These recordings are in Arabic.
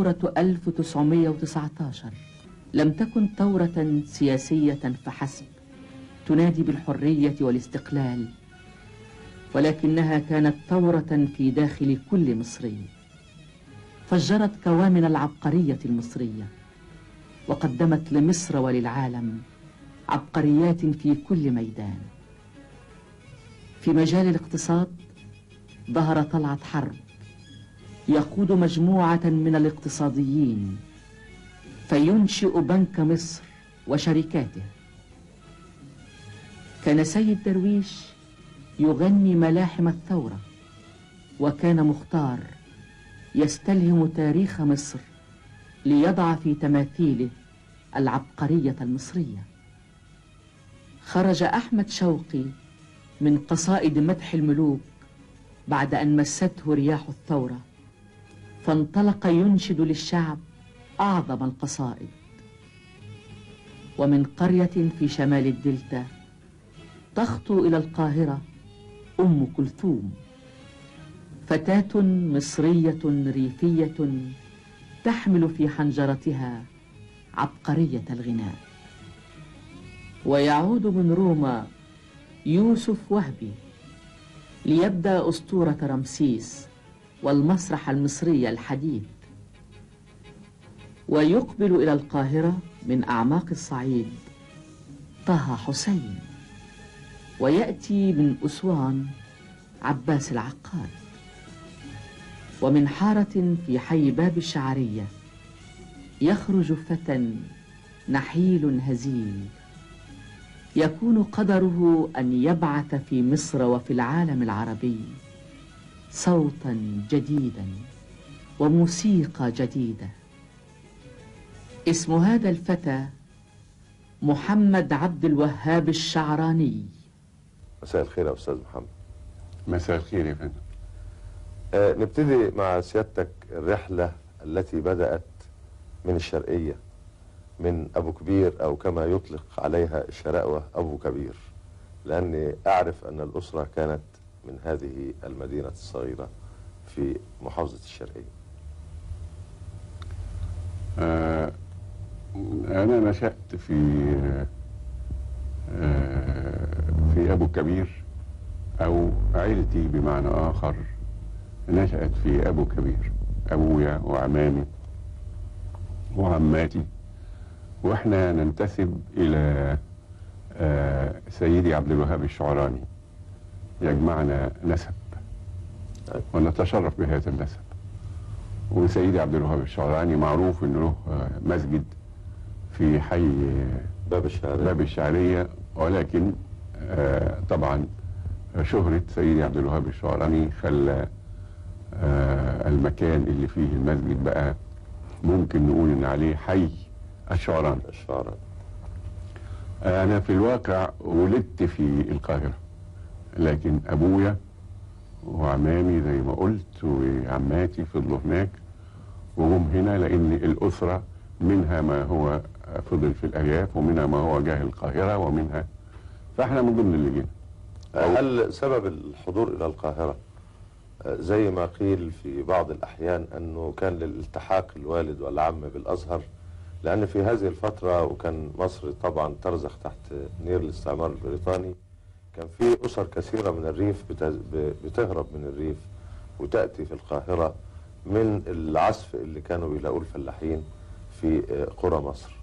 ثورة 1919 لم تكن ثورة سياسية فحسب تنادي بالحرية والاستقلال ولكنها كانت ثورة في داخل كل مصري. فجرت كوامن العبقرية المصرية وقدمت لمصر وللعالم عبقريات في كل ميدان. في مجال الاقتصاد ظهر طلعت حرب يقود مجموعة من الاقتصاديين فينشئ بنك مصر وشركاته. كان سيد درويش يغني ملاحم الثورة وكان مختار يستلهم تاريخ مصر ليضع في تماثيله العبقرية المصرية. خرج أحمد شوقي من قصائد مدح الملوك بعد أن مسته رياح الثورة. فانطلق ينشد للشعب أعظم القصائد. ومن قرية في شمال الدلتا تخطو إلى القاهرة أم كلثوم. فتاة مصرية ريفية تحمل في حنجرتها عبقرية الغناء. ويعود من روما يوسف وهبي ليبدأ أسطورة رمسيس والمسرح المصري الحديث. ويقبل إلى القاهرة من أعماق الصعيد. طه حسين. ويأتي من أسوان عباس العقاد. ومن حارة في حي باب الشعرية يخرج فتى نحيل هزيل. يكون قدره أن يبعث في مصر وفي العالم العربي. صوتا جديدا وموسيقى جديدة. اسم هذا الفتى محمد عبد الوهاب الشعراني. مساء الخير يا أستاذ محمد. مساء الخير يا فندم. آه نبتدي مع سيادتك الرحلة التي بدأت من الشرقية من أبو كبير أو كما يطلق عليها الشراءوة أبو كبير لأني أعرف أن الأسرة كانت من هذه المدينة الصغيرة في محافظة الشرقية. آه أنا نشأت في آه في أبو كبير أو عيلتي بمعنى آخر نشأت في أبو كبير أبويا وعمامي وعماتي وإحنا ننتسب إلى آه سيدي عبد الوهاب الشعراني. يجمعنا نسب. ونتشرف بهذا النسب. وسيدي عبد الوهاب الشعراني معروف إنه له مسجد في حي باب الشعرية. باب الشعرية. ولكن آه طبعا شهرة سيدي عبد الوهاب الشعراني خلى آه المكان اللي فيه المسجد بقى ممكن نقول إن عليه حي الشعراني. الشعراني. أنا في الواقع ولدت في القاهرة. لكن أبويا وعمامي زي ما قلت وعماتي فضلوا هناك وهم هنا لأن الأسرة منها ما هو فضل في الأرياف ومنها ما هو جاه القاهرة ومنها فإحنا من ضمن اللي جينا. هل سبب الحضور إلى القاهرة زي ما قيل في بعض الأحيان أنه كان للالتحاق الوالد والعم بالأزهر؟ لأن في هذه الفترة وكان مصر طبعا ترزخ تحت نير الاستعمار البريطاني كان في أسر كثيرة من الريف بتهرب من الريف وتأتي في القاهرة من العزف اللي كانوا بيلاقوه الفلاحين في قرى مصر.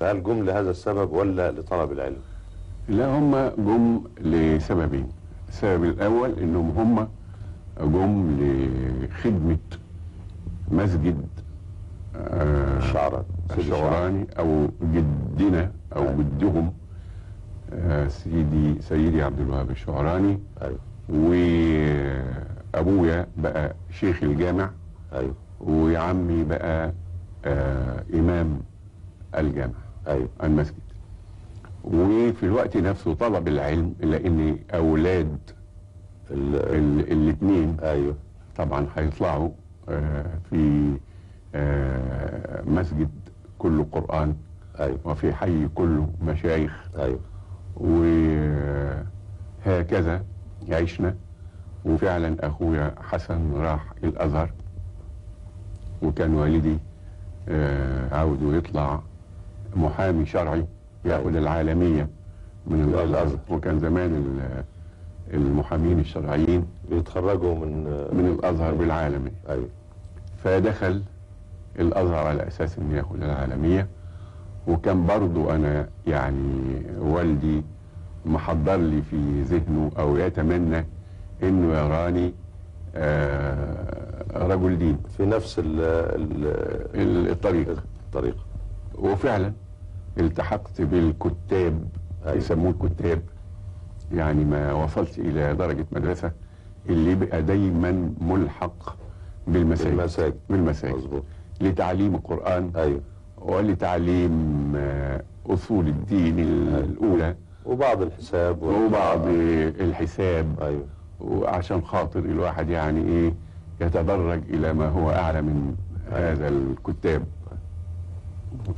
فهل جم لهذا السبب ولا لطلب العلم؟ لا هم جم لسببين. السبب الأول إنهم هم جم لخدمة مسجد الشعراني الشعراني أو جدنا أو جدهم. سيدي سيدي عبد الوهاب الشعراني. أيوه. وابويا بقى شيخ الجامع. أيوه. وعمي بقى آه إمام الجامع. أيوه. المسجد. وفي الوقت نفسه طلب العلم لأن أولاد الاثنين أيوه. طبعا هيطلعوا آه في آه مسجد كله قرآن. أيوه. وفي حي كله مشايخ. أيوه. وهكذا عشنا. وفعلا أخويا حسن راح الازهر وكان والدي آه، عاوزه يطلع محامي شرعي ياخد العالمية من الأزهر. الأزهر. وكان زمان ال- المحامين الشرعيين بيتخرجوا من من الأزهر بالعالمية. أيوه. فدخل الأزهر على أساس إنه ياخد العالمية. وكان برضو أنا يعني والدي محضر لي في ذهنه أو يتمنى إنه يراني آه، رجل دين. في نفس ال ال الطريق. الطريق. وفعلا التحقت بالكتاب أيوة. يسموه الكتاب يعني ما وصلت إلى درجة مدرسة اللي بقى دايما ملحق بالمساجد. المساجد بالمساجد. مظبوط. لتعليم القرآن. أيوه. ولتعليم آه، أصول الدين الأولى. وبعض الحساب وبعض الحساب. أيوه. وعشان خاطر الواحد يعني إيه يتدرج إلى ما هو أعلى من هذا الكتاب.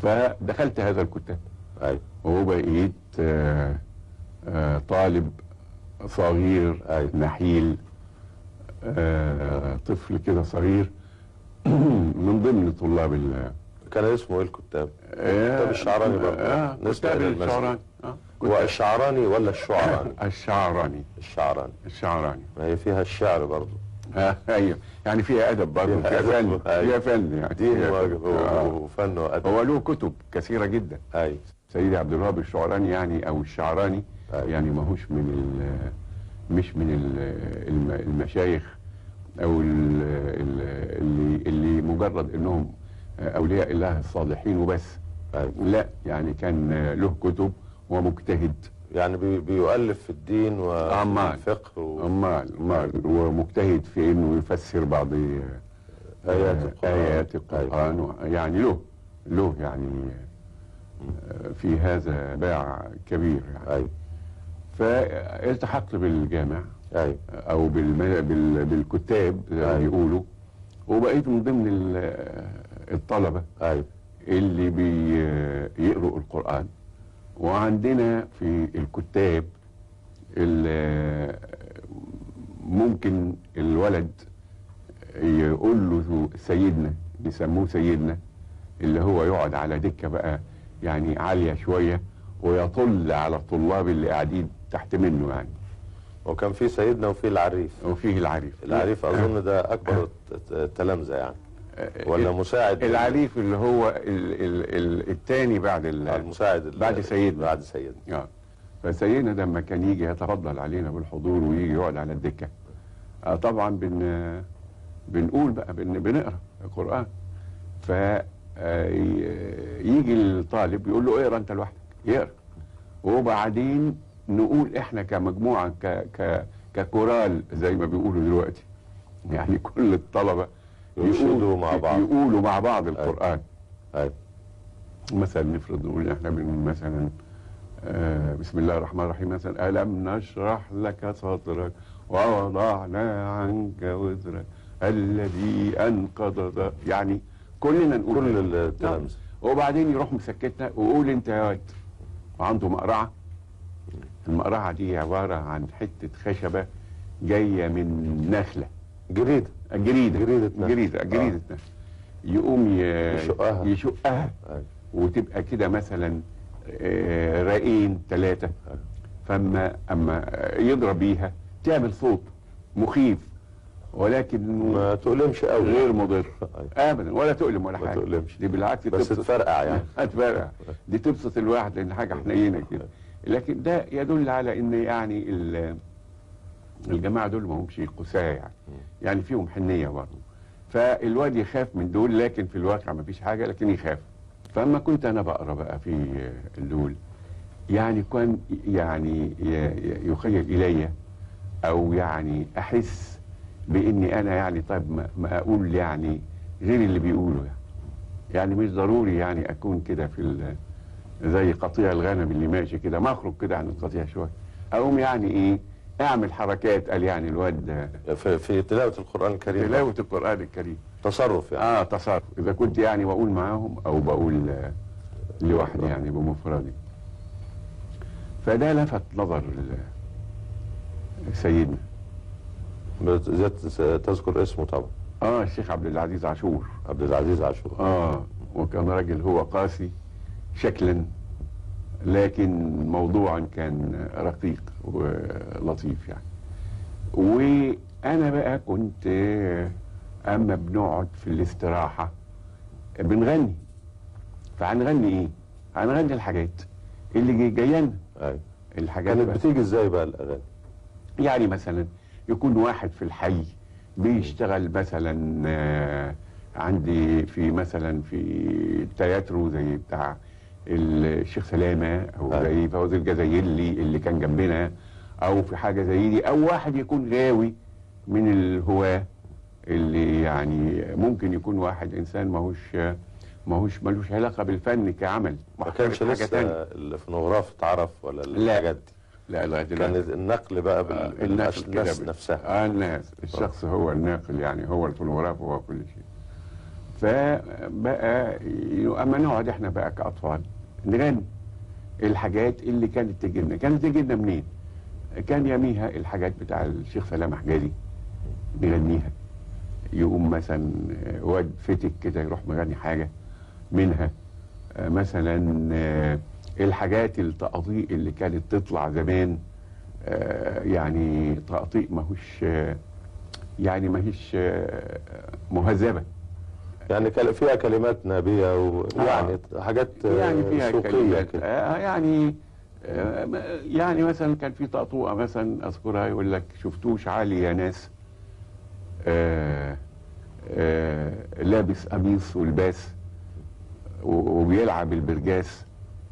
فدخلت هذا الكتاب. أيوه. وبقيت آه، آه، طالب صغير أيوة. نحيل طفل كده صغير. من ضمن طلاب ال كان اسمه إيه الكتاب؟ آه، كتاب الشعراني برضه. آه نسبة كتاب. الشعراني آه، هو الشعراني ولا الشعراني؟ الشعراني الشعراني الشعراني ما هي فيها الشعر برضه آه، أيوه يعني فيها أدب برضه فيها فيها فن. فيها فن يعني دين فيها و- فن. و- آه. وفن وأدب هو له كتب كثيرة جدا أيوه سيدي عبد الوهاب الشعراني يعني أو الشعراني أيوة. يعني ماهوش من ال مش من ال الم- المشايخ أو ال ال اللي اللي مجرد إنهم أولياء الله الصالحين وبس. لا يعني كان له كتب ومجتهد. يعني بي بيؤلف في الدين وفي أمال. الفقه و... امال امال ومجتهد في إنه يفسر بعض آيات القرآن. آيات القرآن. و- يعني له له يعني آه، في هذا باع كبير يعني. أيوه. فالتحقت بالجامع. أيوه. أو بالم... بال... بالكتاب زي ما أيوة. بيقولوا. وبقيت من ضمن ال- الطلبة أيوه اللي بيقروا القرآن. وعندنا في الكتاب ال- ممكن الولد يقول له سيدنا يسموه سيدنا اللي هو يقعد على دكة بقى يعني عالية شوية ويطل على الطلاب اللي قاعدين تحت منه يعني. وكان في سيدنا وفي العريف. وفيه العريف. العريف أظن ده أكبر التلامذة يعني. ولا مساعد العريف اللي هو ال ال ال الثاني بعد ال المساعد ال- بعد سيدنا. بعد سيدنا. آه. فسيدنا لما كان يجي يتفضل علينا بالحضور ويجي يقعد على الدكة. آه طبعا بن بنقول بقى بن بنقرأ القرآن. ف آه، يجي الطالب يقول له اقرأ انت لوحدك. يقرأ. وبعدين نقول إحنا كمجموعة ك ك ككورال زي ما بيقولوا دلوقتي. يعني كل الطلبة يقولوا- مع بعض. يقولوا مع بعض القرآن. أيوه مثلا نفرض نقول إحنا من مثلا آه بسم الله الرحمن الرحيم مثلا ألم نشرح لك صدرك ووضعنا عنك وزرك الذي أنقض ظهرك. يعني كلنا نقول كل كده. التلامذه وبعدين يروح مسكتنا وقول أنت يا واد وعنده مقرعة. المقرعة دي عبارة عن حتة خشبة جاية من نخلة. جريده جريدة نخل. جريدة جريدة نخل يقوم يشقها. يشقها. أيوة. وتبقى كده مثلا آه، راقين ثلاثة فأما أما يضرب بيها تعمل صوت مخيف. ولكن ما تؤلمش قوي غير مضر. أيوة. ابدا ولا تؤلم ولا ما حاجة. تؤلمش. دي بالعكس بس تفرقع يعني. هتفرقع دي تبسط الواحد لأن حاجة حنينة كده. لكن ده يدل على إن يعني الجماعة دول ما همش قساة يعني. يعني فيهم حنية برضه فالواد يخاف من دول لكن في الواقع ما فيش حاجة لكن يخاف. فاما كنت أنا بقرأ بقى في دول يعني كان يعني يخيل إلي أو يعني أحس بإني أنا يعني طيب ما, أقول يعني غير اللي بيقوله يعني. يعني مش ضروري يعني أكون كده في زي قطيع الغنم اللي ماشي كده. ما أخرج كده عن القطيع شوية. أقوم يعني إيه أعمل حركات قال يعني الواد في, في تلاوة القرآن الكريم. تلاوة القرآن الكريم. تصرف يعني. آه تصرف. إذا كنت يعني بقول معاهم أو بقول آه، لوحدي يعني بمفردي. فده لفت نظر سيدنا. تذكر اسمه طبعا. آه الشيخ عبد العزيز عاشور. عبد العزيز عاشور. آه وكان راجل هو قاسي شكلا. لكن موضوعا كان رقيق ولطيف يعني. وأنا بقى كنت اما بنقعد في الاستراحة. بنغني. فهنغني إيه؟ هنغني الحاجات اللي جاي- جاية لنا أيوة. الحاجات كانت. بتيجي إزاي بقى الأغاني؟ يعني مثلا يكون واحد في الحي بيشتغل مثلا آه، عندي في مثلا في تياترو زي بتاع الشيخ سلامة أو أيوة. زي فوزي الجزايلي اللي كان جنبنا أو في حاجة زي دي أو واحد يكون غاوي من الهواة اللي يعني ممكن يكون واحد إنسان ماهوش ماهوش ملوش علاقة بالفن كعمل ما كانش لسه تانية. الفونوغراف اتعرف ولا لا. الحاجات دي لا لغاية كان النقل بقى آه، بال- الناس بالناس بال- نفسها آه الناس الشخص هو الناقل يعني هو الفونوغراف هو كل شيء فبقى اما نقعد إحنا بقى كأطفال نغني الحاجات اللي كانت تجي لنا كانت تجي لنا منين؟ كان يميها الحاجات بتاع الشيخ سلام حجازي نغنيها. يقوم مثلا آه، واد فتك كده يروح مغني حاجة منها آه، مثلا آه، الحاجات التقاطيع اللي كانت تطلع زمان يعني تقطيع ماهوش يعني ماهيش مهذبة. يعني كان فيها كلمات نابية ويعني حاجات آه، يعني فيها سوقية كلمات. كده. آه، يعني آه، يعني مثلا كان في تقطوعه مثلا أذكرها يقول لك شفتوش عالي يا ناس. آه، آه، لابس قميص ولباس وبيلعب البرجاس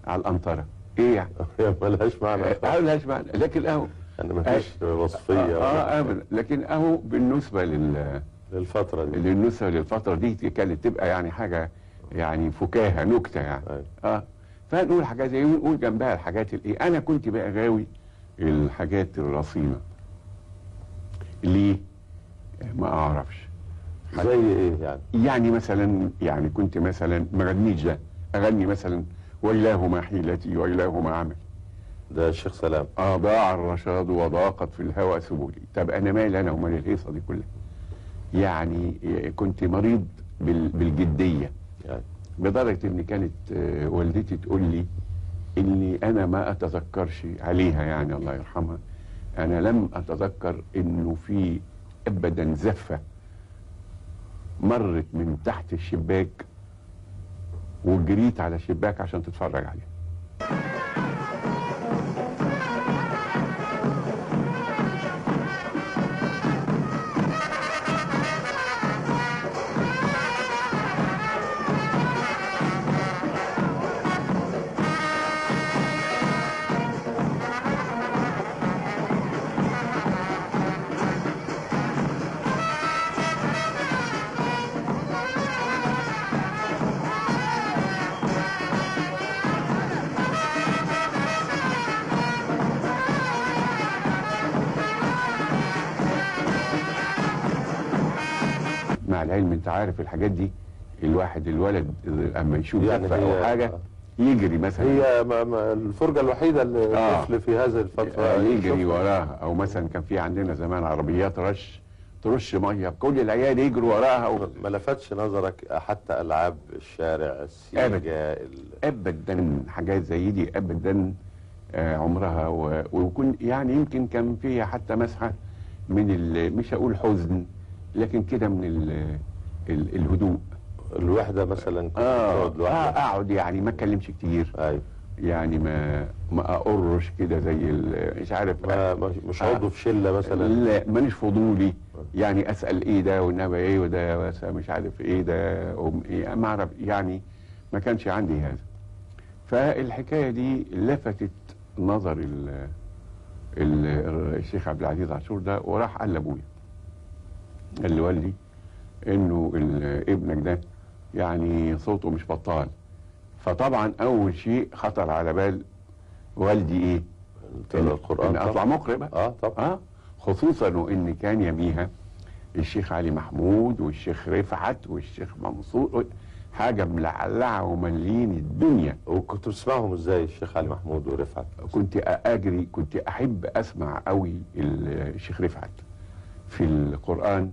على القنطره إيه يعني؟ ملهاش معنى. آه، ملهاش معنى. لكن أهو يعني مفيش وصفية آه, آه ابدا. لكن أهو بالنسبة لل للفترة دي. للنسخه للفترة دي كانت تبقى يعني حاجة يعني فكاهة نكتة يعني. أيوة. آه. فنقول حاجات زي ونقول جنبها الحاجات الايه أنا كنت بقى غاوي الحاجات الرصينة. ليه؟ ما أعرفش. زي إيه يعني؟ يعني مثلا يعني كنت مثلا ما غنيش ده. أغني مثلا ويلاه ما حيلتي ويلاه ما عمل ده الشيخ سلام. أضاع الرشاد وضاقت في الهوى سبلي. طب أنا مالي أنا ومال الهيصة دي كلها؟ يعني كنت مريض بال- بالجدية. يعني. لدرجة إن كانت آه، والدتي تقول لي إني أنا ما أتذكرش عليها يعني الله يرحمها. أنا لم أتذكر إنه في أبدا زفة مرت من تحت الشباك وجريت على الشباك عشان تتفرج عليها. انت عارف الحاجات دي الواحد الولد اما يشوف يعني أو حاجة يجري مثلا. هي ما ما الفرجة الوحيدة اللي آه. الطفل في هذه الفترة آه، يجري. وراها. أو مثلا كان في عندنا زمان عربيات رش ترش مية. كل العيال يجروا وراها و... ما لفتش نظرك حتى ألعاب الشارع السيجا ال... ابدا. حاجات زي دي ابدا. آه، عمرها و... ويكون يعني يمكن كان فيها حتى مسحة من ال... مش هقول حزن لكن كده من ال... ال... الهدوء. الوحدة مثلا كنت آه، لوحدك. أقعد يعني ما أتكلمش كتير. أيوة. يعني ما ما أقرش كده زي مش عارف. ما مش آه. عضو في شلة مثلا؟ لا مانيش فضولي. يعني أسأل إيه ده والنبي إيه وده مش عارف إيه ده أم إيه ما أعرف. يعني ما كانش عندي هذا. فالحكاية دي لفتت نظر ال ال الشيخ عبد العزيز عاشور ده وراح قال لأبويا قال لوالدي انه ابنك ده يعني صوته مش بطال. فطبعا أول شيء خطر على بال والدي إيه؟ تقرا القرآن إن أطلع. مقرئ بقى آه طبعا. آه؟ خصوصا وان كان يميها الشيخ علي محمود والشيخ رفعت والشيخ منصور حاجة ملعلعة وملين الدنيا. وكنت بتسمعهم إزاي الشيخ علي محمود ورفعت؟ كنت أجري كنت أحب أسمع قوي الشيخ رفعت في القرآن.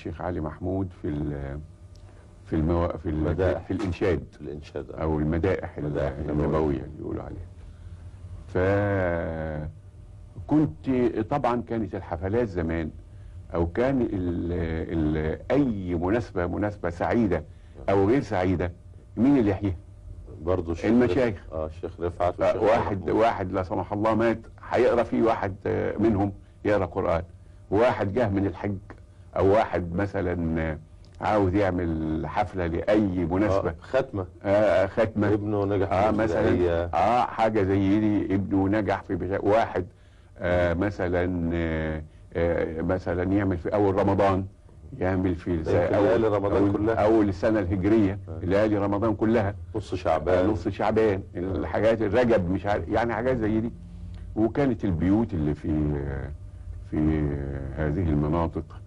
الشيخ علي محمود في في المو... في, ال... مدائح. في الإنشاد الإنشاد أو المدائح ال- المدائح. النبوية اللي بيقولوا عليها ف كنت طبعا كانت الحفلات زمان أو كان ال... ال... أي مناسبة مناسبة سعيدة أو غير سعيدة مين اللي يحييها برضه الشيخ المشايخ. آه الشيخ رفعت آه، والشيخ واحد محمود. واحد لا سمح الله مات هيقرأ فيه واحد آه، منهم يقرأ قرآن واحد جه من الحج أو واحد مثلا آه، عاوز يعمل حفلة لأي مناسبة. آه ختمة. آه ختمة. ابنه نجح في آه مثلا. آه حاجة زي دي ابنه نجح في بشا... واحد آه مثلا آه آه مثلا يعمل في أول رمضان يعمل في ليالي رمضان أول, كلها. أول السنة الهجرية. ليالي رمضان كلها. نص آه، شعبان نص شعبان. الحاجات الرجب مش عارف يعني حاجات زي دي. وكانت البيوت اللي في في هذه المناطق.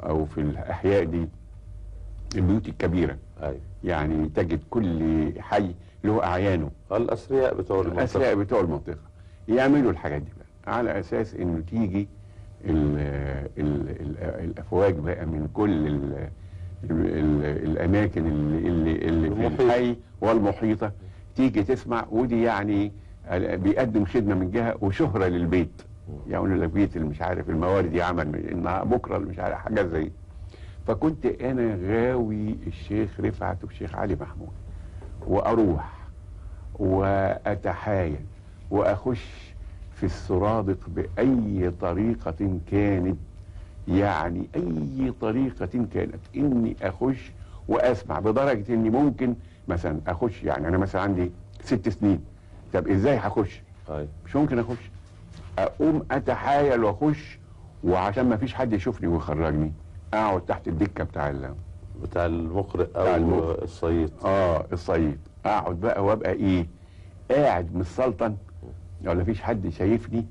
أو في الأحياء دي البيوت الكبيرة. أيوه يعني تجد كل حي له أعيانه. الأثرياء بتوع المنطقة. الاسياء بتوع المنطقة يعملوا الحاجات دي بقى على أساس إنه تيجي ال ال ال الأفواج بقى من كل ال ال الأماكن اللي اللي, اللي في. الحي والمحيطة تيجي تسمع ودي يعني بيقدم خدمة من جهة وشهرة للبيت. يعني لك بيت اللي مش عارف الموارد يعمل بكره اللي مش عارف حاجات زي فكنت أنا غاوي الشيخ رفعت والشيخ علي محمود وأروح وأتحايل وأخش في السرادق بأي طريقة كانت. يعني أي طريقة كانت إني أخش وأسمع بدرجة إني ممكن مثلا أخش يعني أنا مثلا عندي ست سنين. طب إزاي هخش؟ مش ممكن أخش. أقوم أتحايل وأخش وعشان ما فيش حد يشوفني ويخرجني أقعد تحت الدكة بتاع ال- بتاع المقرئ بتاع أو المقرئ. الصيد آه الصعيد أقعد بقى وأبقى إيه قاعد متسلطن ولا فيش حد شايفني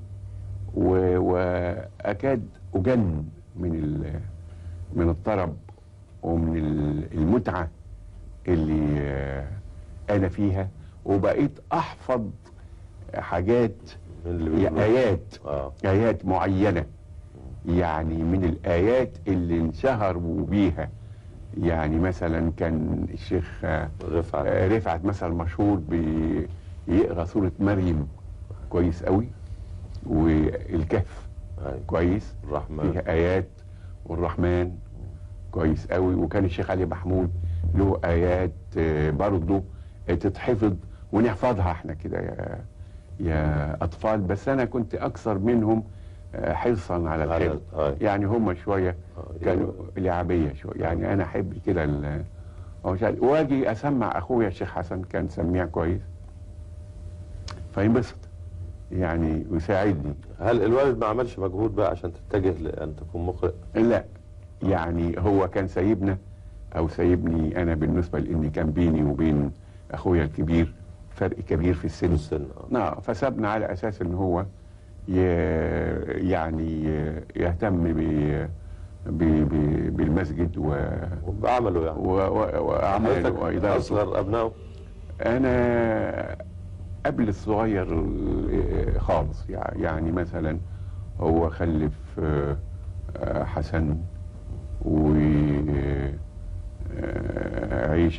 و- وأكاد أجن من ال- من الطرب ومن ال- المتعة اللي أنا فيها وبقيت أحفظ حاجات آيات. آه. آيات معينة. يعني من الآيات اللي انشهروا بيها. يعني مثلا كان الشيخ آه، رفعت. آه، رفعت مثلا مشهور بيقرأ سورة مريم. كويس قوي. والكهف. أيوه. كويس. الرحمن. فيها آيات. والرحمن. كويس قوي. وكان الشيخ علي محمود له آيات آه، برضه آه، تتحفظ ونحفظها إحنا كده يا أطفال بس أنا كنت أكثر منهم آه، حرصا على الحفظ. آه. يعني هم شوية آه، كانوا لعبية شوية. يعني أنا أحب كده. وأجي أسمع أخويا الشيخ حسن كان سميع كويس. فينبسط. يعني ويساعدني هل الوالد ما عملش مجهود بقى عشان تتجه لأن تكون مقرئ لا. يعني هو كان سايبنا أو سايبني أنا بالنسبة لأني كان بيني وبين أخويا الكبير. فرق كبير في السن السن آه. نعم فسابنا على أساس إن هو. يعني يهتم ب... ب... ب... بالمسجد و... وبعمله يعني و... و... وأعماله حضرتك وإدارته أصغر ابنائه أنا قبل الصغير خالص يعني مثلا هو خلف آه، آه، حسن وعيشة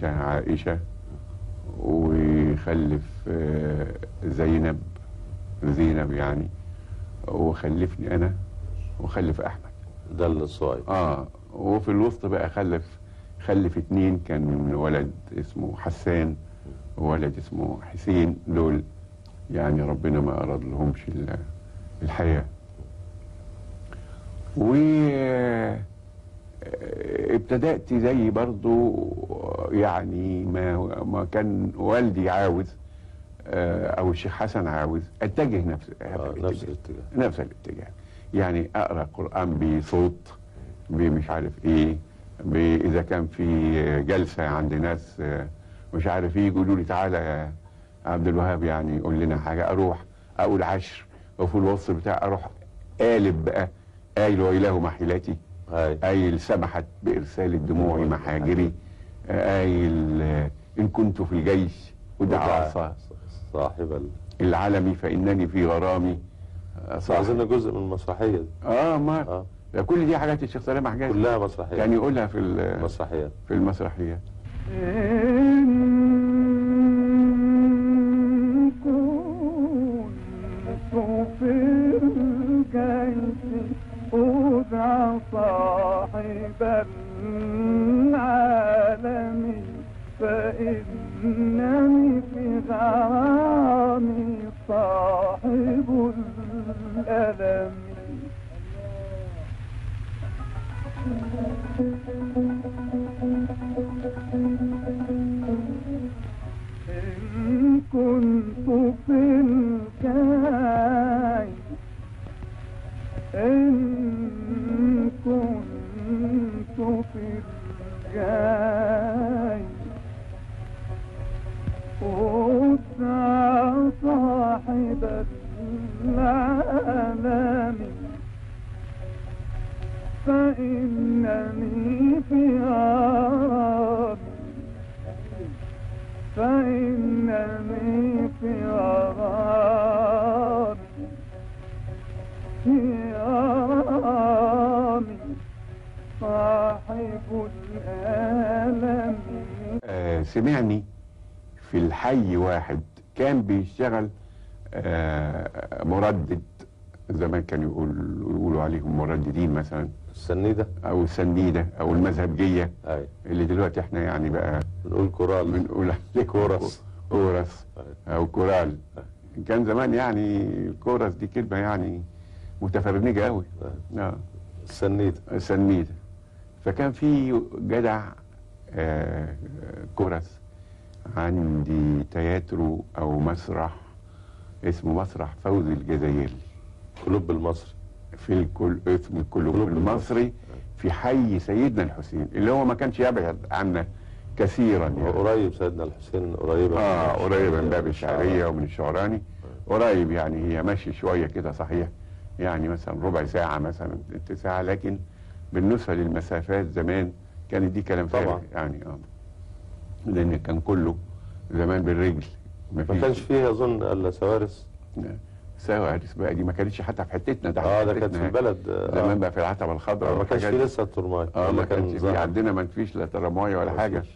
عائشة وخلف آه، زينب زينب يعني وخلفني أنا وخلف أحمد. ده الصغير آه وفي الوسط بقى خلف خلف اتنين كان ولد اسمه حسان وولد اسمه حسين دول يعني ربنا ما أراد لهمش ال- الحياة. و ابتدأت زي برضو يعني ما ما كان والدي عاوز آه، أو الشيخ حسن عاوز أتجه نفس آه، الاتجاه. نفس الاتجاه نفس الاتجاه يعني أقرأ قرآن بصوت بمش عارف إيه إذا كان في جلسة عند ناس آه، مش عارف إيه يقولوا لي تعالى يا عبد الوهاب يعني قول لنا حاجة أروح أقول عشر وفي الوصف بتاع أروح قالب بقى قايل وإله محيلتي قايل سمحت بإرسال الدموع محاجري. آه، قايل آه، إن كنت في الجيش ودعا صا- صاحب ال... العلمي فإنني في غرامي. آه، صاحب عايزين جزء من المسرحية دي. آه ما ده كل دي حاجات الشيخ سلام حجاز كلها مسرحية. كان يقولها في ال- مسرحيات في المسرحيات أدعى صاحب العالم فإنني في غرامي صاحب الألم. إن كنت في الجاي إن كنت في الجاي. أدعى صاحب العالم فإنني في غرامي فإنني في غرامي في غرامي آه سمعني. في الحي واحد كان بيشتغل آه مردد زمان كانوا يقول يقولوا عليهم مرددين مثلا. السنيدة؟ أو السنيدة أو المذهبجية. هاي اللي دلوقتي إحنا يعني بقى بنقول كورال. بنقول عليه كورس. كورس أو كورال. كان زمان يعني كورس دي كلمة يعني متفرنجه قوي آه السنيدة. سنيده فكان في جدع آه كورس عندي تياترو أو مسرح اسمه مسرح فوزي الجزائري. كلوب المصري. في الكل اسم الكلوب كلوب المصري. في حي سيدنا الحسين اللي هو ما كانش يبعد عنا كثيرا يعني. قريب سيدنا الحسين قريبة آه قريب من باب الشعرية ومن الشعراني. قريب يعني هي ماشي شوية كده صحيح يعني مثلا ربع ساعة مثلا تلت ساعه لكن بالنسبة للمسافات زمان كانت دي كلام فارغ طبعا. يعني آه. لأن كان كله زمان بالرجل ما كانش فيه أظن إلا سوارس سوارس بقى دي ما كانتش حتى في حتتنا ده آه ده كانت في البلد آه. زمان بقى في العتبة الخضراء آه، ما كانش والحاجات فيه. لسه الترماي آه ما كانش في. عندنا ما فيش لا تراماي ولا حاجة. فيش.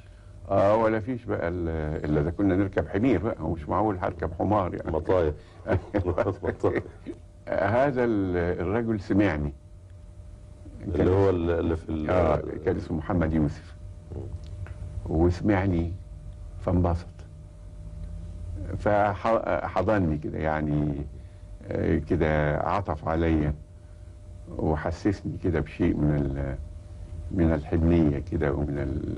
آه ولا فيش بقى ال- إلا إذا كنا نركب حمير بقى ومش معقول هركب حمار يعني. آه، هذا ال- الرجل سمعني. اللي هو اللي في ال- آه كان اسمه محمد يوسف. وسمعني فانبسط. فحضني كده يعني آه، كده عطف عليا وحسسني كده بشيء من ال- من الحنية كده ومن ال-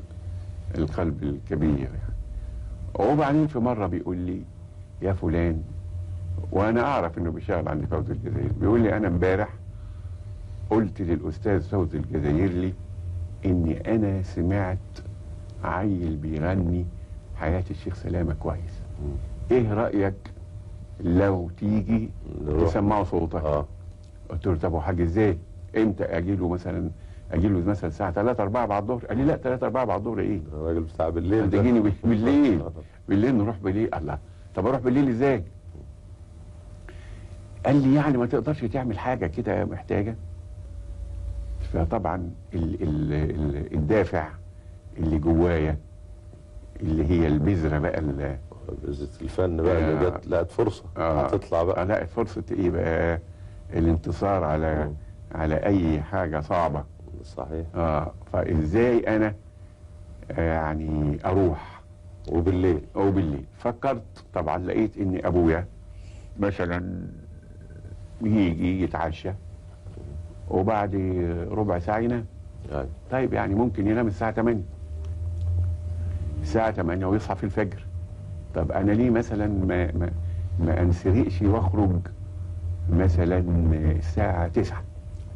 القلب الكبير. يعني وبعدين في مرة بيقول لي يا فلان. وأنا أعرف إنه بيشتغل عند فوزي الجزائري بيقول لي أنا امبارح قلت للأستاذ فوزي الجزائري إني أنا سمعت عيل بيغني حياة الشيخ سلامة كويس. إيه رأيك لو تيجي. تسمعه صوتك؟ آه. قلت له طب وحاج إزاي؟ إمتى أجي له مثلا؟ أجي له مثلا الساعة 3 4 بعد الظهر. قال لي لا 3 4 بعد الظهر إيه؟ الراجل بتاع بالليل بال- بالليل. آه. بالليل نروح بالليل؟ الله طب أروح بالليل إزاي؟ قال لي يعني ما تقدرش تعمل حاجة كده محتاجة. فطبعا ال ال ال الدافع اللي جوايا اللي هي البذرة بقى بذرة الفن بقى اللي آه. جت لقت فرصة آه. هتطلع بقى. لا فرصة إيه بقى؟ الانتصار على على أي حاجة صعبة. صحيح. آه فإزاي أنا آه، يعني أروح؟ وبالليل. أو بالليل فكرت طبعا لقيت إن أبويا مثلا يجي يتعشى. وبعد ربع ساعة ينام. يعني. طيب يعني ممكن ينام الساعة 8 الساعة 8 ويصحى في الفجر. طب أنا ليه مثلا ما ما ما أنسرقش وأخرج مثلا الساعة 9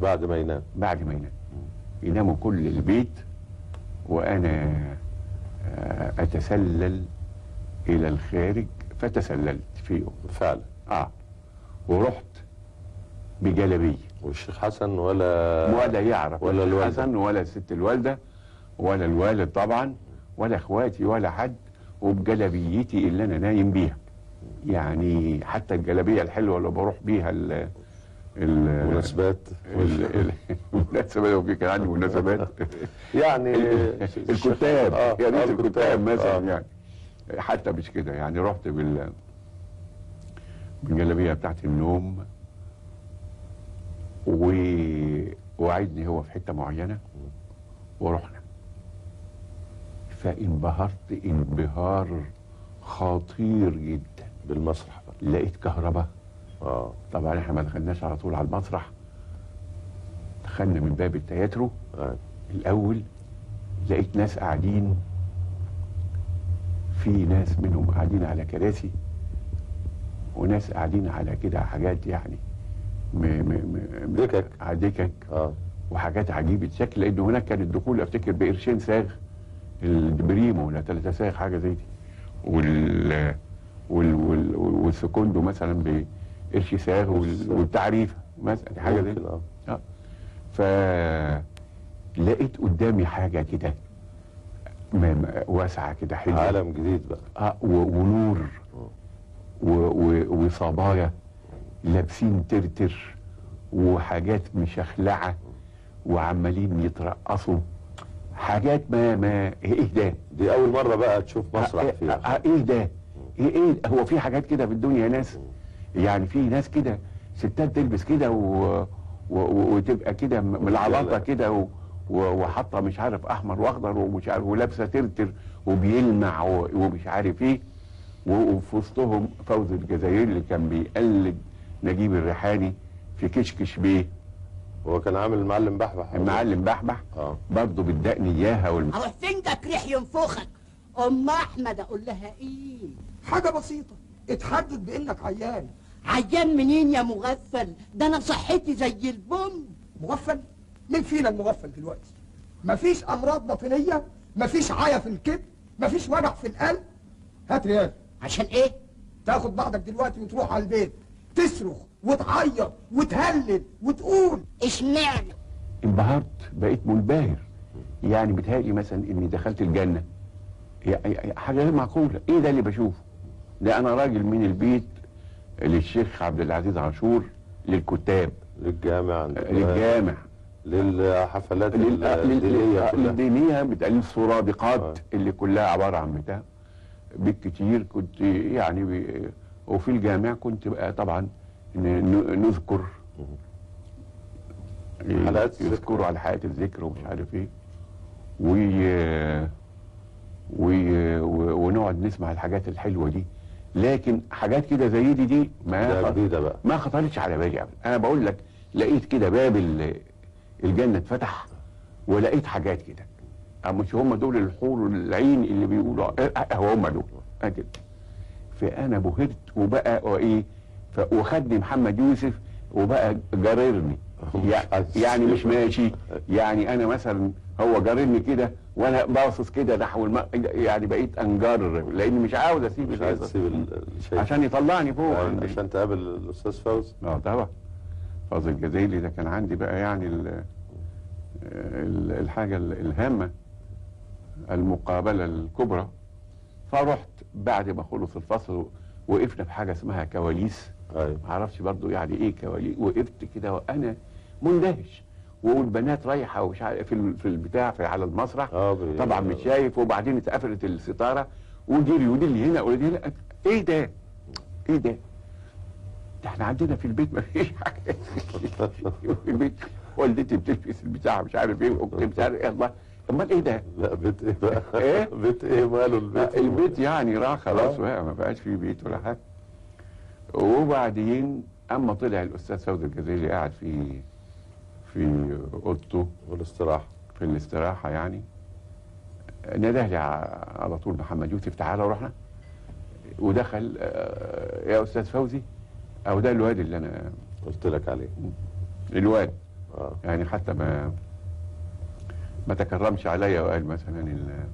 بعد ما ينام. بعد ما ينام. يناموا كل البيت وأنا آه، أتسلل إلى الخارج فتسللت في يوم. فعلا. آه. ورحت بجلبيه والشيخ حسن ولا ولا يعرف. ولا الوالدة. حسن ولا الست الوالدة ولا الوالد طبعا ولا اخواتي ولا حد وبجلبيتي اللي أنا نايم بيها. يعني حتى الجلبيه الحلوة اللي بروح بيها ال ال- مناسبات. ال- ال- المناسبات لو في كان عندي مناسبات. يعني الكتاب آه، يا ريت آه، الكتاب مثلا آه. يعني. حتى مش كده يعني رحت بال بالجلابية بتاعت النوم. و وعدني هو في حتة معينة ورحنا فانبهرت انبهار خطير جدا. بالمسرح بقى. لقيت كهرباء. آه. طبعا إحنا ما دخلناش على طول على المسرح. دخلنا من باب التياترو. يعني الأول لقيت ناس قاعدين. في ناس منهم قاعدين على كراسي وناس قاعدين على كده حاجات يعني دكك. على دكك آه وحاجات عجيبة. شكل لأن هناك كان الدخول أفتكر بقرشين ساغ البريمو ولا ثلاثة ساغ حاجة زي دي. وال وال وال والسكوندو مثلا بقرش ساغ وال- والتعريفه مثلا حاجة زي دي. آه. آه. فلقيت قدامي حاجة كده واسعة كده حلوة. عالم جديد بقى. آه ونور. و- و- وصبايا. لابسين ترتر وحاجات مشخلعه وعمالين يترقصوا. حاجات ما ما إيه ده؟ دي أول مرة بقى تشوف مسرح آه، فيها. آه، إيه ده؟ إيه إيه؟ هو في حاجات كده في الدنيا يا ناس؟ يعني في ناس كده ستات تلبس كده و... و... وتبقى كده م- ملعلطه كده و... وحاطة مش عارف أحمر وأخضر ومش عارف ولابسة ترتر وبيلمع. ومش عارف إيه. وفي وسطهم فوزي الجزائري اللي كان بيقلد نجيب الريحاني في كشكش بيه. هو كان عامل المعلم بحبح. المعلم بحبح؟ آه. برضه بدقني إياها والم... أروح فين ريح ينفخك. أم أحمد أقول لها إيه؟ حاجة بسيطة. اتحدد بإنك عيان. عيان منين يا مغفل؟ ده أنا صحتي زي البوم مغفل؟ مين فينا المغفل دلوقتي؟ مفيش أمراض باطنية؟ مفيش عيا في الكبد؟ مفيش وجع في القلب؟ هات ريال. عشان إيه؟ تاخد بعضك دلوقتي وتروح على البيت. تصرخ وتعيط وتهلل وتقول اشمعنى؟ انبهرت بقيت منبهر. يعني بتهيألي مثلا إني دخلت الجنة. يا- حاجة غير معقولة. إيه ده اللي بشوفه؟ ده أنا راجل من البيت للشيخ عبد العزيز عاشور للكتاب. للجامع عند للجامع. للحفلات لل- كلها. للدينية بتقال السرادقات آه. اللي كلها عبارة عن بتاع. بالكتير كنت يعني وفي الجامع كنت بقى طبعا نذكر حلقات الذكر. يذكروا على حلقات الذكر ومش عارف إيه. و و و- ونقعد نسمع الحاجات الحلوة دي. لكن حاجات كده زي دي دي ما ده خ- جديدة بقى. ما خطرتش على بالي ابدا. أنا بقول لك لقيت كده باب ال- الجنة اتفتح ولقيت حاجات كده. أه مش هم دول الحور العين اللي بيقولوا أه أه هو هم دول. كده. فانا بهرت وبقى وايه ف- وخدني محمد يوسف وبقى جررني يع- يعني مش ماشي. يعني أنا مثلا هو جررني كده وأنا باصص كده نحو الم... يعني بقيت أنجر لأني مش عاوز أسيب مش ال- الشيء عشان يطلعني فوق. يعني. عشان تقابل الأستاذ فوزي آه طبعا. فاضل الجزائري ده كان عندي بقى يعني ال ال الحاجة ال- الهامة المقابلة الكبرى. فرحت بعد ما خلص الفصل وقفنا في حاجة اسمها كواليس. ما أعرفش برضو يعني إيه كواليس. وقفت كده وأنا مندهش. والبنات رايحة ومش عارف في في البتاع في على المسرح. بي- طبعا مش شايف. وبعدين اتقفلت الستارة. وجري ودي اللي هنا ودي هنا. إيه ده؟ إيه ده؟ ده إحنا عندنا في البيت ما فيش حاجة. في البيت والدتي بتلبس البتاع مش عارف إيه وأختي مش عارف إيه. الله. امال إيه ده؟ لا بيت إيه بقى؟ إيه؟ بيت إيه؟ ماله البيت؟ البيت يعني راح خلاص. آه. بقى ما بقاش فيه بيت ولا حاجة. وبعدين أما طلع الأستاذ سعود الجزيري قاعد في في أوضته. والاستراحه في الاستراحة يعني. نده لي على طول محمد يوسف تعالى ورحنا ودخل آه، يا أستاذ فوزي. أو ده الواد اللي أنا قلت لك عليه. الواد. آه. يعني حتى ما ما تكرمش عليا وقال مثلا ال-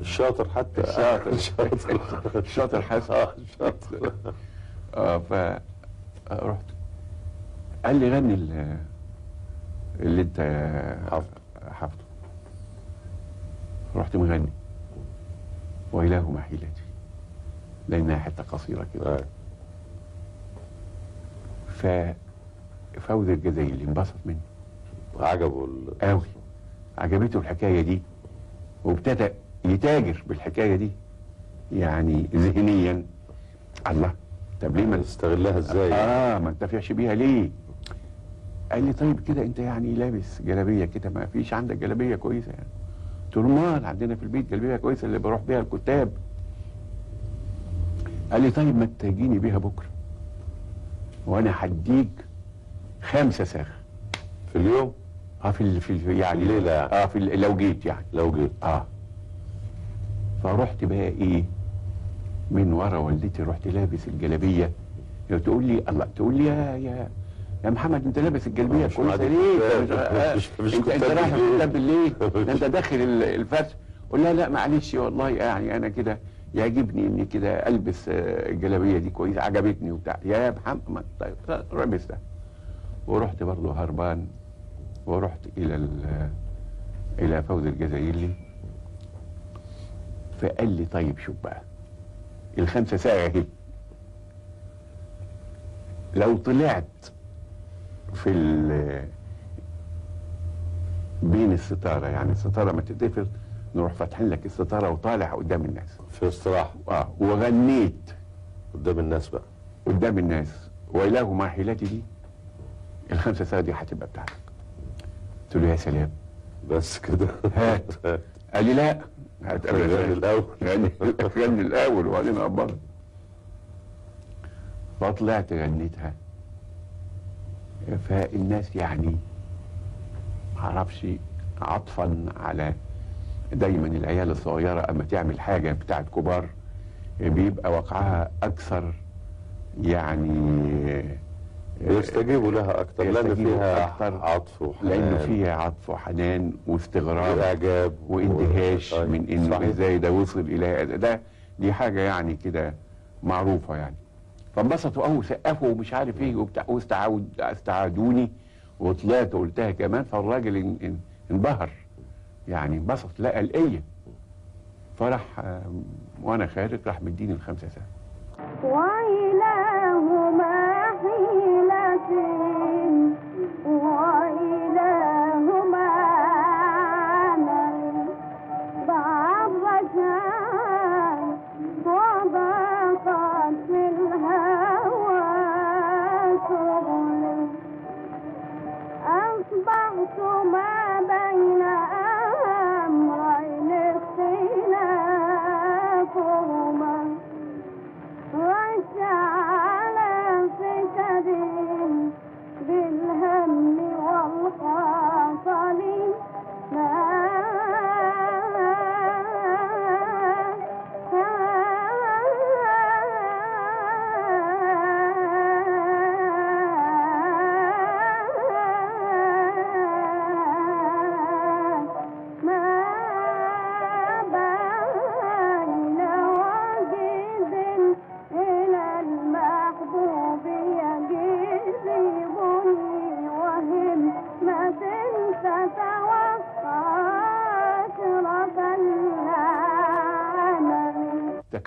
الشاطر حتى. الشاطر. الشاطر. الشاطر حسن آه الشاطر. آه ف آه، رحت. قال لي غني ال- اللي انت حافظه. حافظه رحت مغني. وإله ما حيلتي لأنها حتة قصيرة كده. آه. ففوز الجزائري انبسط مني عجبه ال... قوي عجبته الحكاية دي وابتدى يتاجر بالحكاية دي يعني ذهنيا. الله طب ليه ما استغلها إزاي؟ آه ما انتفعش بيها ليه؟ قال لي طيب كده أنت يعني لابس جلابية كده ما فيش عندك جلابية كويسة يعني. قلت له امال عندنا في البيت جلابية كويسة اللي بروح بيها الكتاب. قال لي طيب ما تجيني بيها بكرة وأنا هديك خمسة ساخ في اليوم؟ آه في ال- في ال- يعني الليلة. يعني. آه في ال- لو جيت يعني. لو جيت. آه. فرحت بقى إيه؟ من ورا والدتي رحت لابس الجلابية. تقول لي الله تقول لي يا يا يا محمد أنت لابس الجلابية كويسة ليه؟ آه، مش- مش انت أنت رايح. الكتاب بالليل ده أنت داخل ال- الفرش. قول لها لا معلش والله يعني أنا كده يعجبني إني كده ألبس آه، الجلابية دي كويسة عجبتني وبتاع. يا محمد طيب لبستها ورحت برضه هربان. ورحت إلى ال- إلى فوز الجزائري. فقال لي طيب شوف بقى الخمسة ساعة أهي. لو طلعت في ال بين الستارة يعني الستارة ما تتقفل نروح فاتحين لك الستارة وطالع قدام الناس. في استراحة. آه وغنيت. قدام الناس بقى. قدام الناس. وإله ما حيلتي دي الخمسة ساعة دي هتبقى بتاعتك. قلت له يا سلام. بس كده. هات. قال لي لا. هات غني الأول. غني. الأول وبعدين أقبض فطلعت غنيتها. فالناس يعني معرفش عطفا على دايما العيال الصغيرة أما تعمل حاجة بتاعت كبار بيبقى وقعها أكثر يعني يستجيبوا لها أكتر لأن فيها أكتر. عطف وحنان. لأنه فيها عطف وحنان واستغراب وإعجاب وإندهاش و- من انه. إزاي ده وصل إلى ده دي حاجة يعني كده معروفة يعني. فانبسطوا قوي وسقفوا ومش عارف إيه وبتاع واستعود استعادوني. وطلعت وقلتها كمان فالراجل إن- إن- انبهر. يعني انبسط لقى القية. فراح آم، وأنا خارج راح مديني الخمسة ساعة.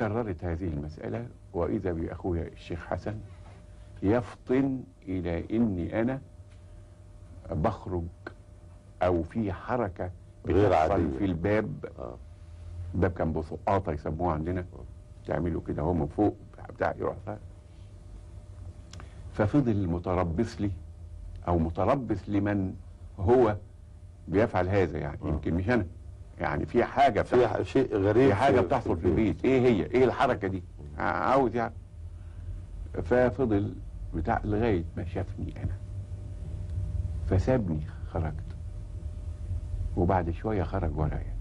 تكررت هذه المسألة وإذا بأخويا الشيخ حسن يفطن إلى إني أنا بخرج أو في حركة غير بتحصل عادية. في الباب آه. الباب كان بسقاطة يسموه عندنا تعملوا كده هو من فوق بتاع يروح. ففضل متربص لي أو متربص لمن هو بيفعل هذا يعني يمكن مش أنا يعني في حاجة بتحصل. في شيء غريب في حاجة بتحصل في البيت. إيه هي؟ إيه الحركة دي؟ عاوز يعني ففضل بتاع لغاية ما شافني أنا. فسابني خرجت. وبعد شوية خرج ورايا.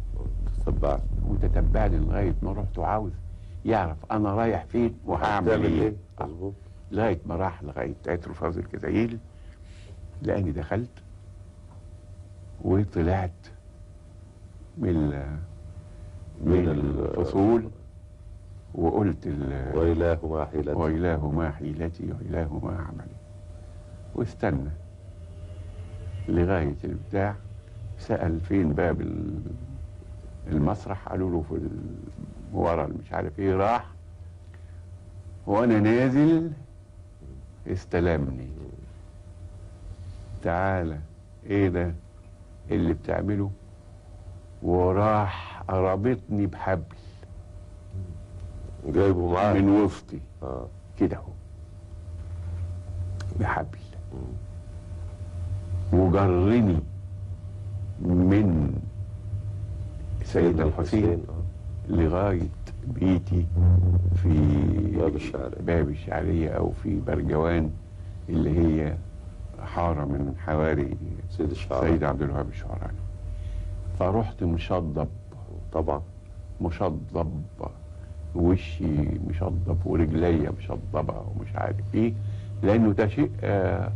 تتبعت وتتبعني لغاية ما رحت وعاوز يعرف أنا رايح فين وهعمل تعمل إيه. مظبوط. لغاية ما راح لغاية تياترو فوزي الجزائري لأني دخلت وطلعت من ال- من ال- الفصول وقلت وإله ما حيلته وإله ما حيلتي وإله ما عملي. واستنى لغاية البتاع سأل فين باب ال- المسرح؟ قالوا له في ورا مش عارف إيه. راح. وأنا نازل استلمني. تعالى إيه ده؟ اللي بتعمله؟ وراح رابطني بحبل. جايبه معاه من وسطي آه. كده اهو. بحبل. وجرني من سيد الحسين آه. لغاية بيتي في باب الشعرية. باب الشعرية أو في برجوان اللي هي حارة من حواري سيد الشعراء. سيد عبد الوهاب الشعراني فرحت مشضب طبعا مشضب وشي مشضب ورجليا مشضبة ومش عارف إيه لأنه ده شيء آه، لا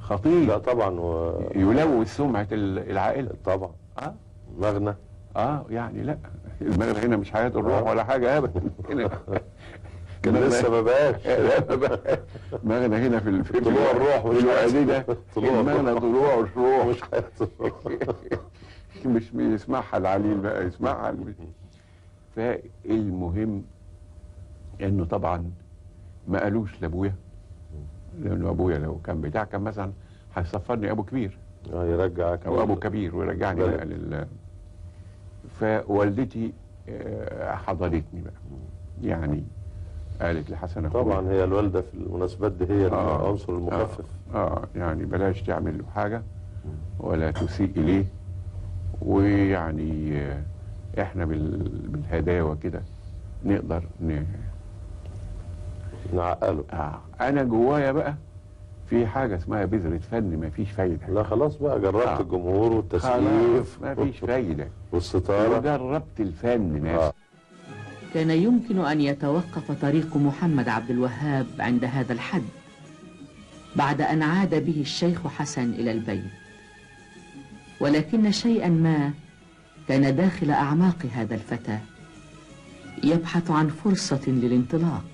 خطير طبعا و... يلوث سمعة ال- العائلة. طبعا. آه؟ مغنى. آه يعني لا. المغنى هنا مش حياة الروح ولا حاجة ابدا. هنا. كان لسه ما بقاش. لا، مغنى هنا في ال- في طلوع الروح الوادي ده. الروح. المغنى طلوع الروح. مش حياته مش بيسمعها العليل بقى يسمعها ال- فالمهم إنه طبعا ما قالوش لأبويا لأنه أبويا لو كان بتاع كان مثلا هيسفرني أبو كبير آه يرجعك أو أبو كبير ويرجعني. بقى لل فوالدتي آه، حضنتني بقى يعني قالت لحسن أخويا طبعا هي الوالدة في المناسبات دي هي آه. العنصر المخفف آه, آه يعني بلاش تعمل له حاجة ولا تسيء إليه ويعني إحنا بال... بالهداوة كده نقدر ن... نعقله آه. أنا جوايا بقى في حاجة اسمها بذرة فن ما فيش فايدة لا خلاص بقى جربت آه. الجمهور والتسقيف ما فيش فايدة والستارة وجربت الفن ناس آه. كان يمكن أن يتوقف طريق محمد عبد الوهاب عند هذا الحد بعد أن عاد به الشيخ حسن إلى البيت ولكن شيئا ما كان داخل أعماق هذا الفتى. يبحث عن فرصة للانطلاق.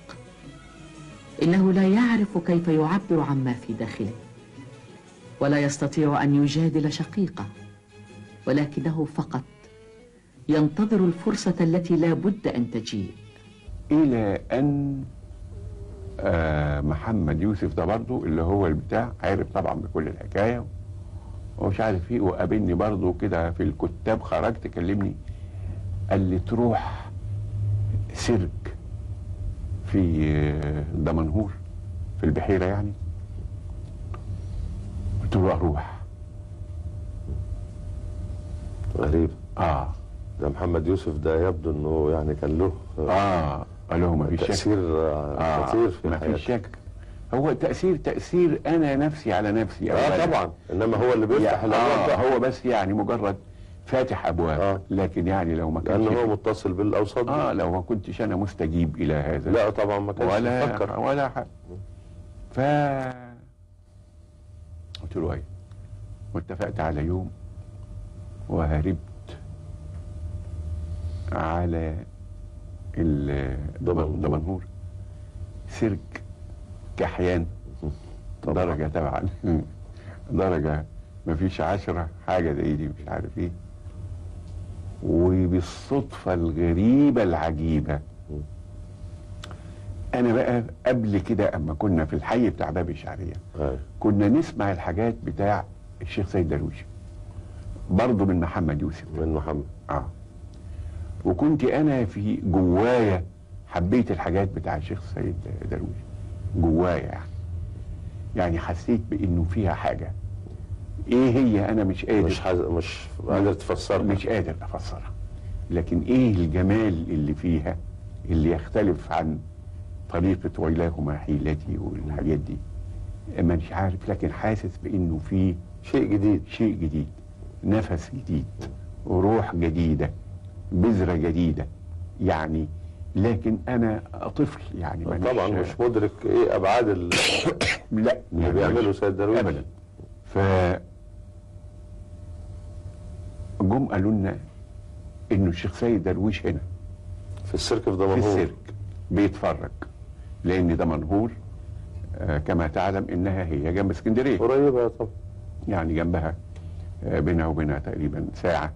إنه لا يعرف كيف يعبر عما في داخله ولا يستطيع أن يجادل شقيقه ولكنه فقط ينتظر الفرصة التي لا بد أن تجيء. إلى أن آه محمد يوسف ده برضو اللي هو البتاع عارف طبعا بكل الحكاية. ومش عارف إيه وقابلني برضو كده في الكتاب خرجت كلمني قال لي تروح سيرك في آه، دمنهور في البحيرة يعني. قلت له أروح. غريب. آه. ده محمد يوسف ده يبدو إنه يعني كان له آه قال له ما فيش شك. تأثير آه. خطير في ما فيش شك. هو تأثير تأثير أنا نفسي على نفسي آه. طبعا. إنما هو اللي بيفتح يعني الأبواب آه هو بس يعني مجرد فاتح أبواب. آه. لكن يعني لو ما كانش لأن هو متصل بالأوساط دي. آه لو ما كنتش أنا مستجيب إلى هذا. لا طبعا ما كانش. ولا يفكر ولا حاجة ف قلت له أيه واتفقت على يوم وهربت على. دمنهور سيرك. كحيان درجة طبعا. درجة. مفيش عشرة. حاجة زي دي مش عارف إيه. وبالصدفة الغريبة العجيبة. أنا بقى قبل كده أما كنا في الحي بتاع باب الشعرية أيوة. كنا نسمع الحاجات بتاع الشيخ سيد درويش. برضه من محمد يوسف. من محمد. آه. وكنت أنا في جوايا حبيت الحاجات بتاع الشيخ سيد درويش. جوايا يعني. يعني حسيت بإنه فيها حاجة. إيه هي؟ أنا مش قادر. مش حز... مش قادر تفسرها. مش قادر أفسرها. لكن إيه الجمال اللي فيها؟ اللي يختلف عن طريقة ويلاهما حيلتي والحاجات دي. ما مش عارف لكن حاسس بإنه في شيء جديد. شيء جديد. نفس جديد. روح جديدة. بذرة جديدة. يعني لكن أنا طفل يعني طبعا مش مدرك إيه أبعاد ال- لا اللي بيعمله سيد درويش. ابدا. ف جم قالوا لنا إنه الشيخ سيد درويش هنا. في السيرك في في دمنهور السيرك. بيتفرج. لأن دمنهور آه كما تعلم إنها هي جنب اسكندرية. قريبة طبعا. يعني جنبها آه بينها وبينها تقريبا ساعة.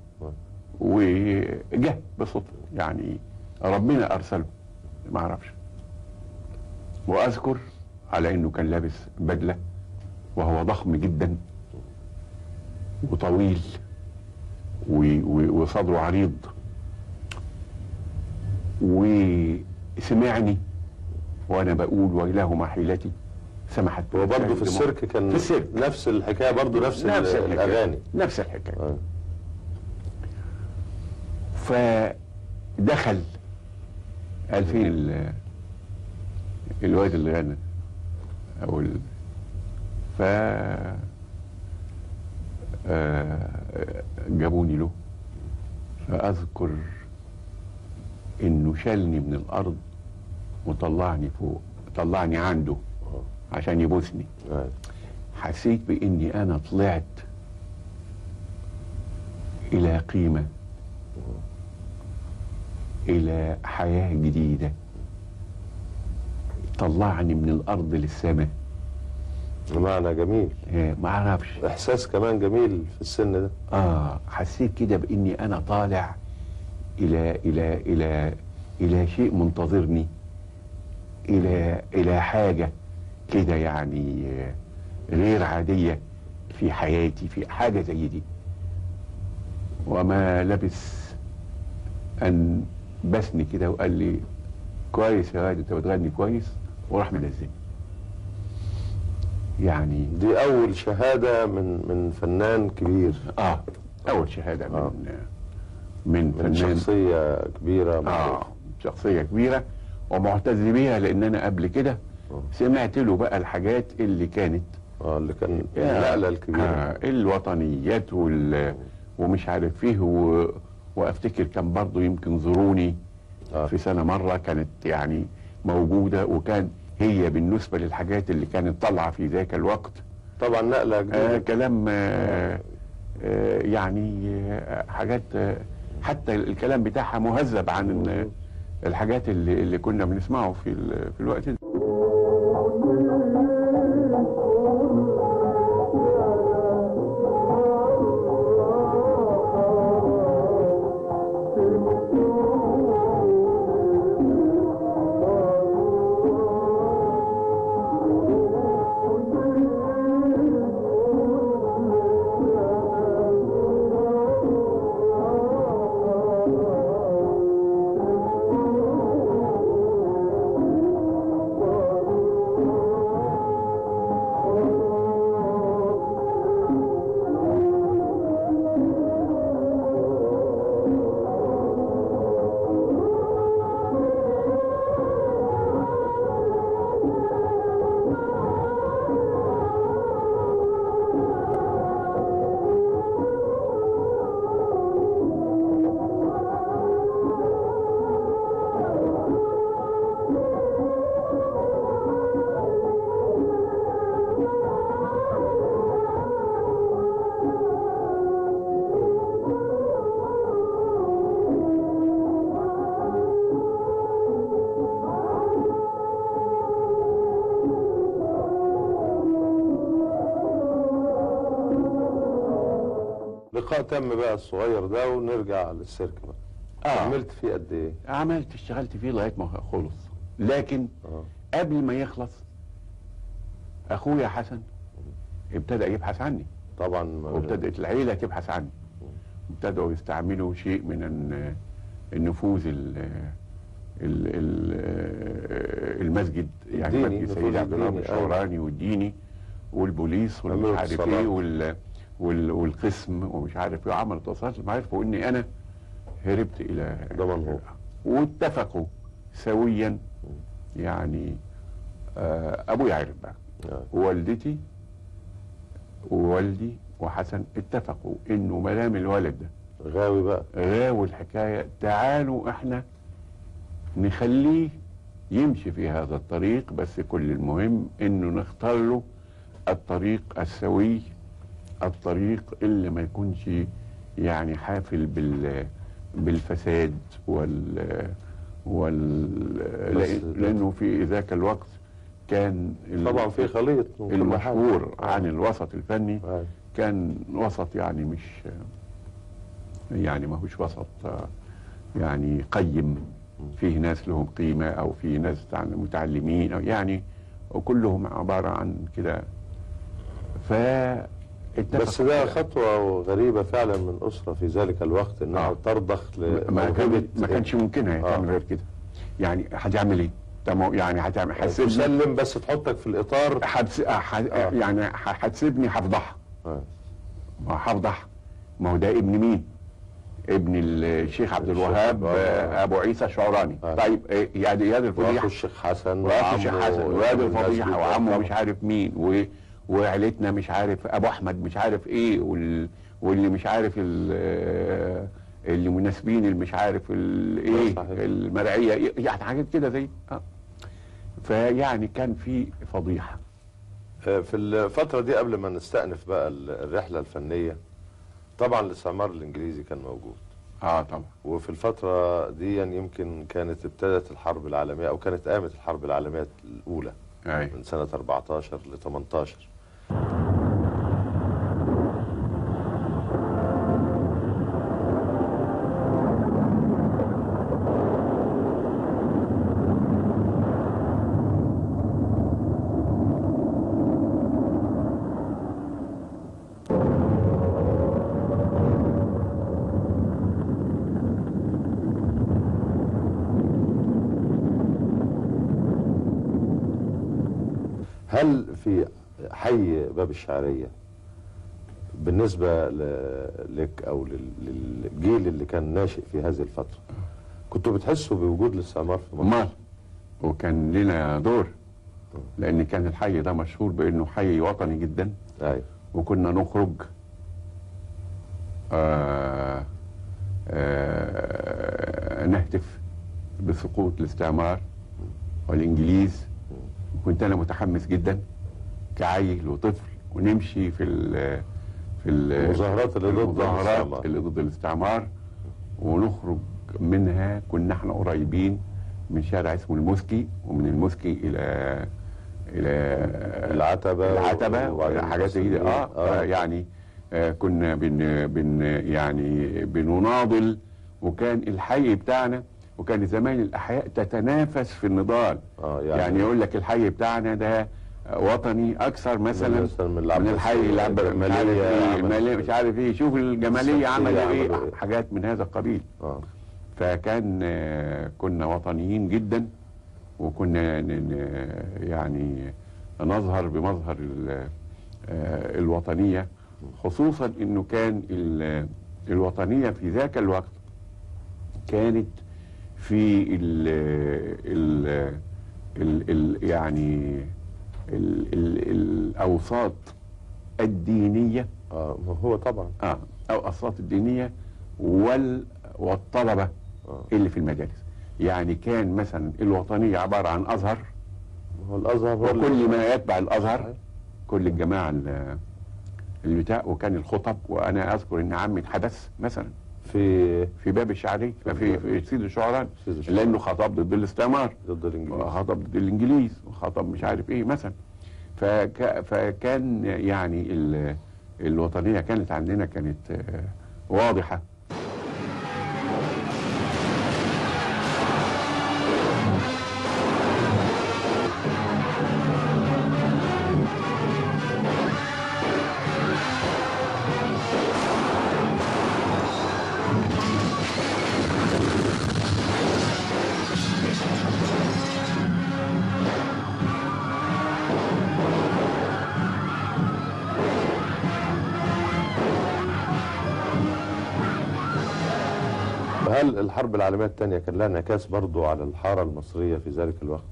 وجه بصدفه يعني ربنا أرسله ما أعرفش وأذكر على إنه كان لابس بدلة وهو ضخم جدا وطويل وصدره عريض وسمعني وأنا بقول ويلهما حيلتي سمحت هو برضه في. السيرك كان في السيرك نفس الحكاية برضه نفس, نفس الحكاية. الأغاني نفس الحكاية آه. فدخل قال فين ال- الواد اللي غنى أو ال... ف آه، جابوني له. فأذكر إنه شالني من الأرض وطلعني فوق طلعني عنده عشان يبوسني. آه. حسيت بإني أنا طلعت إلى قيمة. إلى حياة جديدة. طلعني من الأرض للسماء. معنى جميل. آه، ما أعرفش. إحساس كمان جميل في السن ده. آه حسيت كده بإني أنا طالع إلى إلى إلى إلى شيء منتظرني. إلى إلى حاجة كده يعني آه، غير عادية في حياتي في حاجة زي دي. وما لبس أن بسني كده وقال لي كويس يا واد أنت بتغني كويس وراح منزلني يعني دي أول شهادة من من فنان كبير آه أول شهادة من آه. من من فنان شخصية كبيرة آه معروفة. شخصية كبيرة ومعتز بيها لأن أنا قبل كده آه. سمعت له بقى الحاجات اللي كانت آه اللي كان النقلة الكبيرة آه الوطنيات وال ومش عارف فيه و... وأفتكر كان برضه يمكن زوروني آه. في سنة مرة كانت يعني موجودة وكان هي بالنسبة للحاجات اللي كانت طالعة في ذاك الوقت. طبعا نقلة آه جديدة كلام آه آه يعني آه حاجات آه حتى الكلام بتاعها مهذب عن آه، الحاجات اللي, اللي كنا بنسمعه في في الوقت ده. تم بقى الصغير ده ونرجع للسيرك بقى آه. كملت فيه قد إيه؟ عملت اشتغلت فيه لغاية ما خلص لكن آه. قبل ما يخلص أخويا حسن ابتدى يبحث عني طبعا وابتدت العيلة تبحث عني ابتدوا يستعملوا شيء من الن- النفوذ ال ال ال المسجد يعني مسجد نفوذ سيد عبد الله الديني، الشعراني والديني والبوليس والمش عارف. إيه والقسم ومش عارف إيه. عملوا اتصالات لما عرفوا اني أنا هربت إلى دمنهور. واتفقوا سويا. يعني آه أبويا عرف بقى. آه. ووالدتي ووالدي وحسن اتفقوا إنه ما دام الولد ده غاوي بقى. غاوي الحكاية تعالوا إحنا نخليه يمشي في هذا الطريق. بس كل المهم إنه نختار له الطريق السوي الطريق اللي ما يكونش يعني حافل بال بالفساد وال وال بس لأن- لأنه في ذاك الوقت كان طبعا في خليط المشهور. عن الوسط الفني آه. كان وسط يعني مش يعني ما هوش وسط آه، يعني قيم فيه ناس لهم قيمة أو فيه ناس تع- متعلمين أو يعني وكلهم عبارة عن كده ف بس ده خطوة غريبة فعلا من أسرة في ذلك الوقت إنها آه. ترضخ ما كان ما كانش ممكنها آه. تعمل غير كده يعني هتعمل إيه؟ تمام يعني هتعمل هتسيبني تسلم بس تحطك في الإطار هتس... ح... يعني ه- هتسيبني هفضحها آه. ما هفضح ما هو ده ابن مين؟ ابن الشيخ عبد الوهاب. آه، أبو عيسى الشعراني آه. طيب إيه، دي وأخو الفضيحة الشيخ حسن وأخو الشيخ حسن دي الفضيحة وعمه. مش عارف مين و... وعيلتنا مش عارف أبو أحمد مش عارف إيه وال... واللي مش عارف ال... اللي مناسبين اللي مش عارف ال... إيه صحيح. المرعية يعني حاجات كده زي آه. فيعني كان في فضيحة. آه، في الفترة دي قبل ما نستأنف بقى ال- الرحلة الفنية طبعا الاستعمار الإنجليزي كان موجود. آه طبعا. وفي الفترة دي يمكن كانت ابتدت الحرب العالمية أو كانت قامت الحرب العالمية الأولى أي. من سنة 14 ل 18 هل في حي باب الشعرية. بالنسبة لك أو لل- للجيل اللي كان ناشئ في هذه الفترة كنتوا بتحسوا بوجود الاستعمار في مصر؟ امال وكان لنا دور لأن كان الحي ده مشهور بأنه حي وطني جدا. أيوة وكنا نخرج آه آه نهتف بسقوط الاستعمار والإنجليز. كنت أنا متحمس جدا. كعيل وطفل ونمشي في ال في ال- المظاهرات اللي ضد المظاهرات الاستعمار. اللي ضد الاستعمار ونخرج منها كنا إحنا قريبين من شارع اسمه المسكي ومن المسكي إلى إلى العتبة وبعدين وحاجات زي آه, آه. آه يعني آه كنا بن بن يعني بنناضل وكان الحي بتاعنا وكان زمان الأحياء تتنافس في النضال آه يعني, يعني يقول لك الحي بتاعنا ده وطني أكثر مثلا من من الحي العب- مش عارف الجمالية عملت المالية إيه. مش عارف إيه شوف الجمالية الشمسية عملوا عملوا إيه إيه. حاجات من هذا القبيل آه. فكان آه، كنا وطنيين جدا وكنا يعني نظهر بمظهر آه، الوطنية خصوصا إنه كان ال- الوطنية في ذاك الوقت كانت في ال ال ال ال يعني ال ال الأوساط الدينية. آه هو طبعا. آه أو الأوساط الدينية وال والطلبة آه. اللي في المدارس يعني كان مثلا الوطنية عبارة عن أزهر. هو الأزهر هو وكل ما يتبع الأزهر. كل الجماعة ال- اللي بتاع وكان الخطب. وأنا أذكر إن عمي اتحبس مثلا. في في باب الشعري في في سيد الشعراء. لأنه خطب ضد الاستعمار. ضد الإنجليز. وخطب ضد الإنجليز وخطب مش عارف إيه مثلا. فك فكان يعني ال- الوطنية كانت عندنا كانت آه، واضحة. الحرب العالمية الثانية كان لها انعكاس برضو على الحارة المصرية في ذلك الوقت؟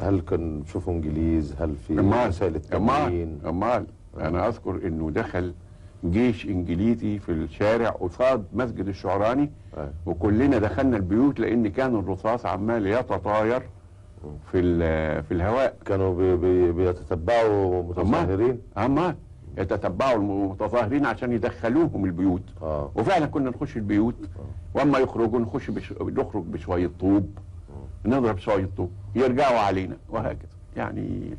هل كان شوفوا انجليز؟ هل في امال وسائل امال أنا أذكر إنه دخل جيش إنجليزي في الشارع قصاد مسجد الشعراني آه. وكلنا دخلنا البيوت لأن كان الرصاص عمال يتطاير في في الهواء كانوا بي بي بيتتبعوا متظاهرين؟ امال يتتبعوا المتظاهرين عشان يدخلوهم البيوت. آه. وفعلا كنا نخش البيوت وأما يخرجوا نخش بش... نخرج بشوية طوب. نضرب شوية طوب يرجعوا علينا وهكذا. يعني